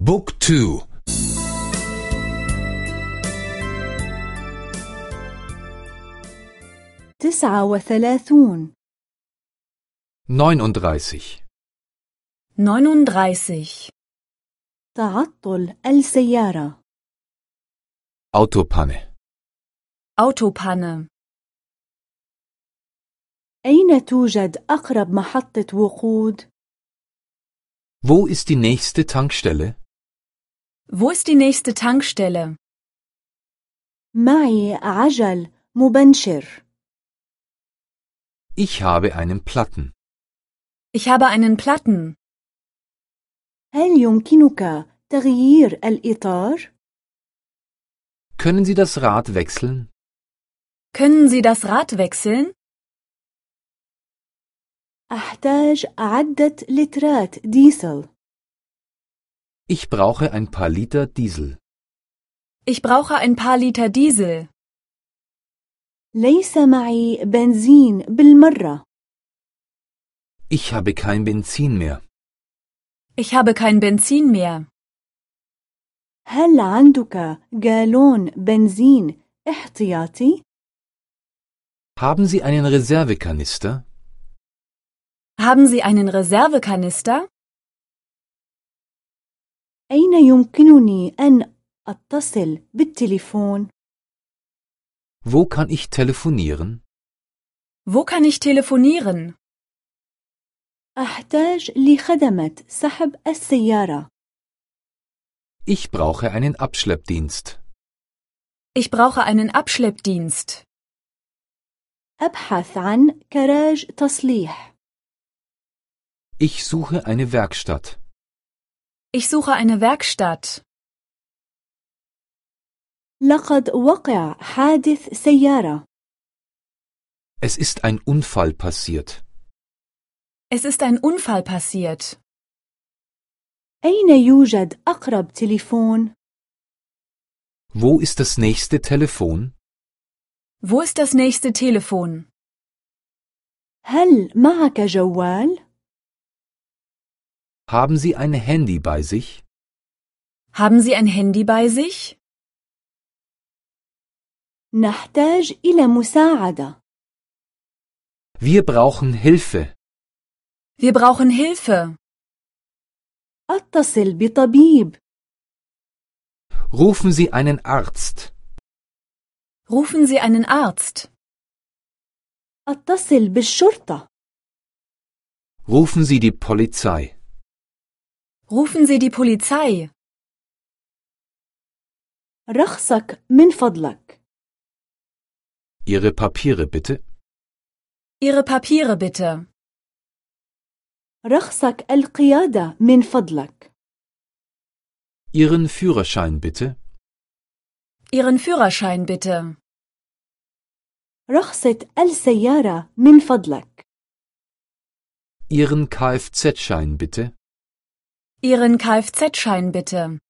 بوك تو تسعة وثلاثون 39 39. تعطل السيارة Autopanne Autopanne. أين توجد أقرب محطة وقود؟ Wo ist die nächste Tankstelle? Wo ist die nächste Tankstelle? معي عجل مبنشر Ich habe einen Platten. Ich habe einen Platten. هل يمكنك تغيير الإطار؟ Können Sie das Rad wechseln? Können Sie das Rad wechseln? أحتاج عدة لترات ديسل Ich brauche ein paar Liter Diesel. Ich brauche ein paar Liter Diesel. ليس معي بنزين بالمرة Ich habe kein Benzin mehr. Ich habe kein Benzin mehr. هل عندك جالون بنزين احتياطي؟ Haben Sie einen Reservekanister? Haben Sie einen Reservekanister? أين يمكنني أن أتصل بالتليفون؟ Wo kann ich telefonieren? Wo kann ich telefonieren? أحتاج لخدمة سحب السيارة Ich brauche einen Abschleppdienst. Ich brauche einen Abschleppdienst. أبحث عن كراج تصليح Ich suche eine Werkstatt. Ich suche eine Werkstatt. لقد وقع حادث سيارة Es ist ein Unfall passiert. Es ist ein Unfall passiert. أين يوجد أقرب تليفون؟ Wo ist das nächste Telefon? Wo ist das nächste Telefon? هل معك جوال؟ Haben Sie ein Handy bei sich? Haben Sie ein Handy bei sich? نحتاج إلى مساعدة Wir brauchen Hilfe. Wir brauchen Hilfe. أتصل بطبيب Rufen Sie einen Arzt. Rufen Sie einen Arzt. أتصل بالشرطة Rufen Sie die Polizei. Rufen Sie die Polizei. رخصك من فضلك Ihre Papiere bitte. Ihre Papiere bitte. رخصك القيادة من فضلك Ihren Führerschein bitte. Ihren Führerschein bitte. رخصة السيارة من فضلك Ihren Kfz-Schein bitte. Ihren Kfz-Schein bitte.